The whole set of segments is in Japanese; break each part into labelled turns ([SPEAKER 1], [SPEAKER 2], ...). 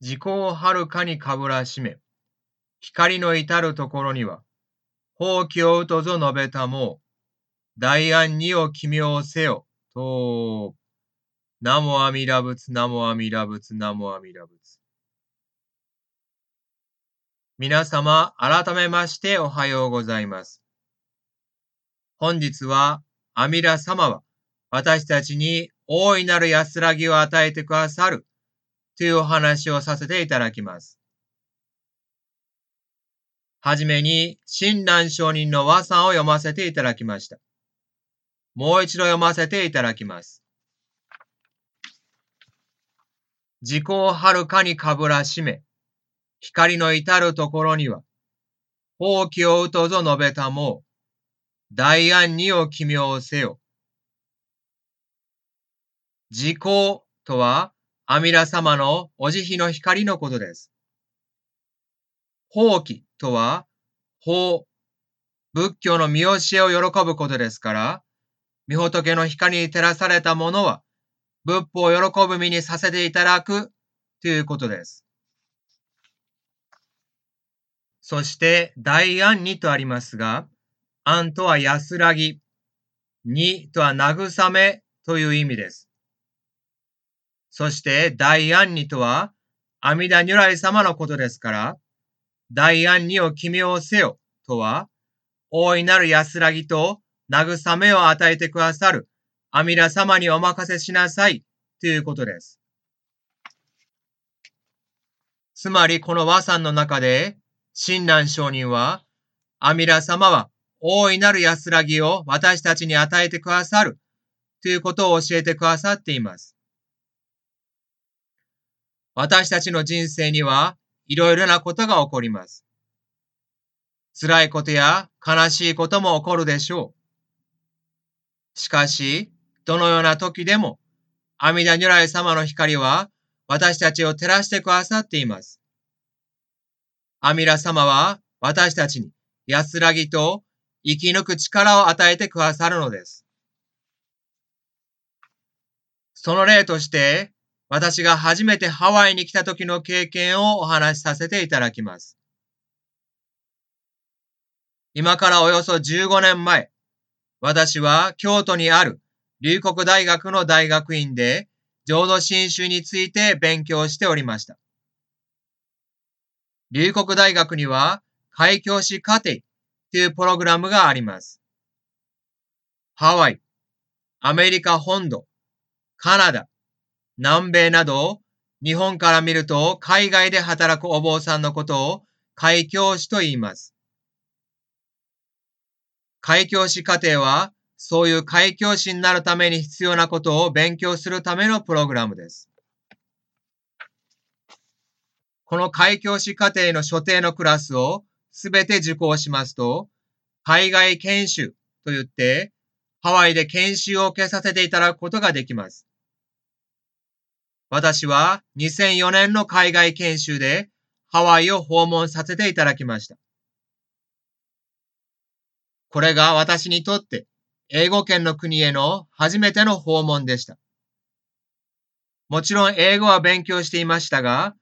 [SPEAKER 1] 時効をはるかにかぶらしめ、光の至るところには、放棄をうとぞ述べたもう、大安にを奇妙せよ、と、ナモアミラ仏、ナモアミラ仏、ナモアミラ仏。皆様、改めましておはようございます。本日は、アミラ様は、私たちに大いなる安らぎを与えてくださる、というお話をさせていただきます。はじめに、親鸞上人の和算を読ませていただきました。もう一度読ませていただきます。自己をはるかにかぶらしめ、光の至るところには、放棄をうとぞ述べたもう、大安にを奇妙せよ。自己とは、阿弥陀様のお慈悲の光のことです。放棄とは、法、仏教の見教えを喜ぶことですから、御仏の光に照らされたものは、仏法を喜ぶ身にさせていただくということです。そして、大安にとありますが、安とは安らぎ、にとは慰めという意味です。そして、大安にとは、阿弥陀如来様のことですから、大安にを奇妙せよとは、大いなる安らぎと慰めを与えてくださる阿弥陀様にお任せしなさいということです。つまりこの和算の中で、親鸞上人は、阿弥陀様は大いなる安らぎを私たちに与えてくださるということを教えてくださっています。私たちの人生にはいろいろなことが起こります。辛いことや悲しいことも起こるでしょう。しかし、どのような時でも、阿弥陀如来様の光は私たちを照らしてくださっています。阿弥陀様は私たちに安らぎと生き抜く力を与えてくださるのです。その例として、私が初めてハワイに来た時の経験をお話しさせていただきます。今からおよそ15年前、私は京都にある龍谷大学の大学院で浄土真宗について勉強しておりました。龍谷大学には開教師課程というプログラムがあります。ハワイ、アメリカ本土、カナダ、南米など、日本から見ると海外で働くお坊さんのことを開教師と言います。開教師課程は、そういう開教師になるために必要なことを勉強するためのプログラムです。この開教師課程の所定のクラスをすべて受講しますと、海外研修と言って、ハワイで研修を受けさせていただくことができます。私は2004年の海外研修でハワイを訪問させていただきました。これが私にとって英語圏の国への初めての訪問でした。もちろん英語は勉強していましたが、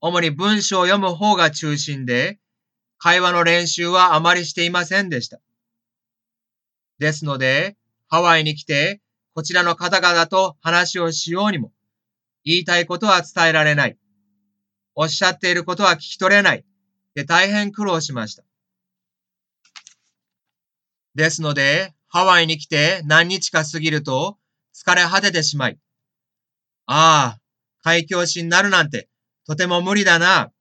[SPEAKER 1] 主に文章を読む方が中心で、会話の練習はあまりしていませんでした。ですので、ハワイに来て、こちらの方々と話をしようにも、言いたいことは伝えられない。おっしゃっていることは聞き取れない。で大変苦労しました。ですので、ハワイに来て何日か過ぎると疲れ果ててしまい、ああ、海峡師になるなんてとても無理だな。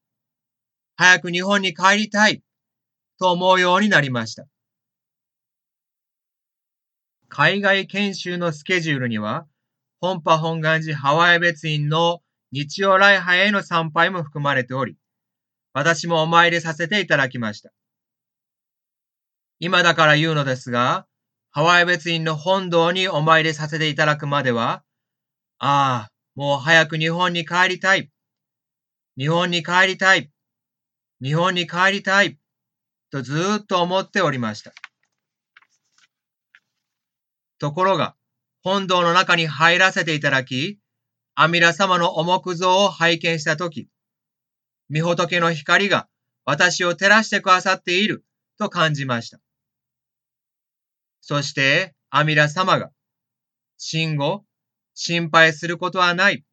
[SPEAKER 1] 早く日本に帰りたい。と思うようになりました。海外研修のスケジュールには本波本願寺ハワイ別院の日曜礼拝への参拝も含まれており、私もお参りさせていただきました。今だから言うのですが、ハワイ別院の本堂にお参りさせていただくまでは、ああ、もう早く日本に帰りたい。日本に帰りたい。日本に帰りたい。とずーっと思っておりました。ところが、本堂の中に入らせていただき、阿弥陀様のお木像を拝見したとき、御仏の光が私を照らしてくださっていると感じました。そして、アミラ様が、信後、心配することはない。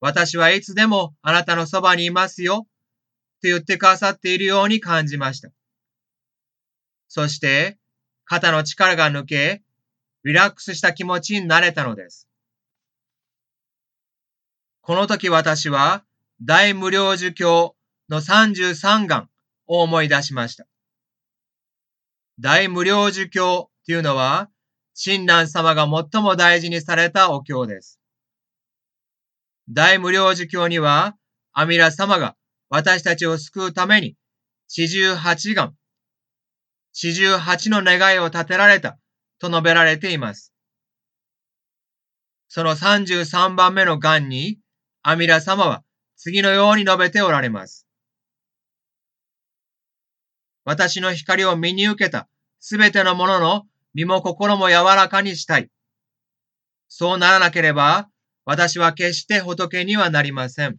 [SPEAKER 1] 私はいつでもあなたのそばにいますよ、と言ってくださっているように感じました。そして、肩の力が抜け、リラックスした気持ちになれたのです。この時私は、大無料儒教の33願を思い出しました。大無料儒教というのは、親鸞様が最も大事にされたお経です。大無料儒教には、阿弥陀様が私たちを救うために、四十八願、四十八の願いを立てられたと述べられています。その33番目の願に、阿弥陀様は次のように述べておられます。私の光を身に受けたすべてのものの身も心も柔らかにしたい。そうならなければ、私は決して仏にはなりません。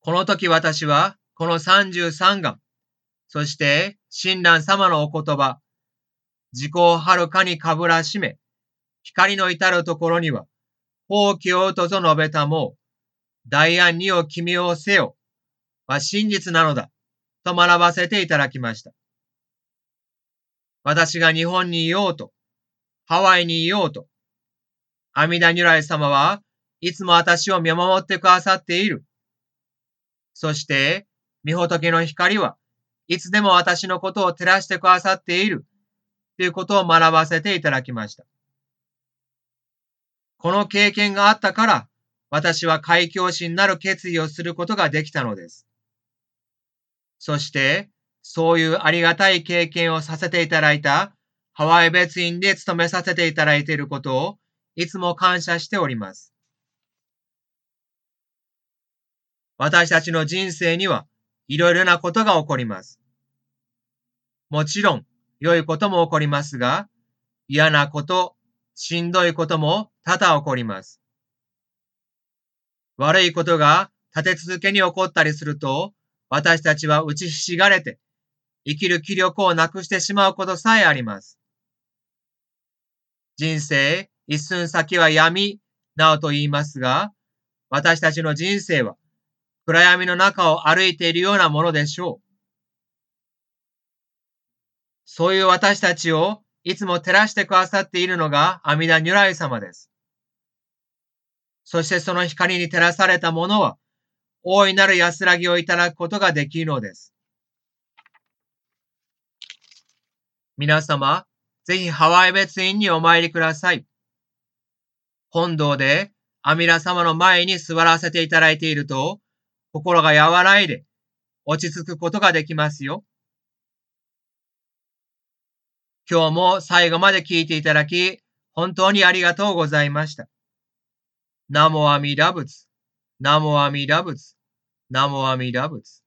[SPEAKER 1] この時私は、この33願、そして親鸞様のお言葉、自己をはるかにかぶらしめ、光の至るところには、放棄をとぞ述べたもう、大安にを君をせよ、は真実なのだ、と学ばせていただきました。私が日本にいようと、ハワイにいようと、阿弥陀如来様はいつも私を見守ってくださっている。そして、御仏の光はいつでも私のことを照らしてくださっている。ということを学ばせていただきました。この経験があったから、私は開教師になる決意をすることができたのです。そして、そういうありがたい経験をさせていただいたハワイ別院で勤めさせていただいていることをいつも感謝しております。私たちの人生にはいろいろなことが起こります。もちろん良いことも起こりますが、嫌なこと、しんどいことも多々起こります。悪いことが立て続けに起こったりすると、私たちは打ちひしがれて、生きる気力をなくしてしまうことさえあります。人生、一寸先は闇、なおと言いますが、私たちの人生は暗闇の中を歩いているようなものでしょう。そういう私たちをいつも照らしてくださっているのが阿弥陀如来様です。そしてその光に照らされた者は、大いなる安らぎをいただくことができるのです。皆様、ぜひハワイ別院にお参りください。本堂で阿弥陀様の前に座らせていただいていると、心が和らいで落ち着くことができますよ。今日も最後まで聞いていただき、本当にありがとうございました。ナモアミラ仏、ナモアミラ仏、ナモアミラ仏。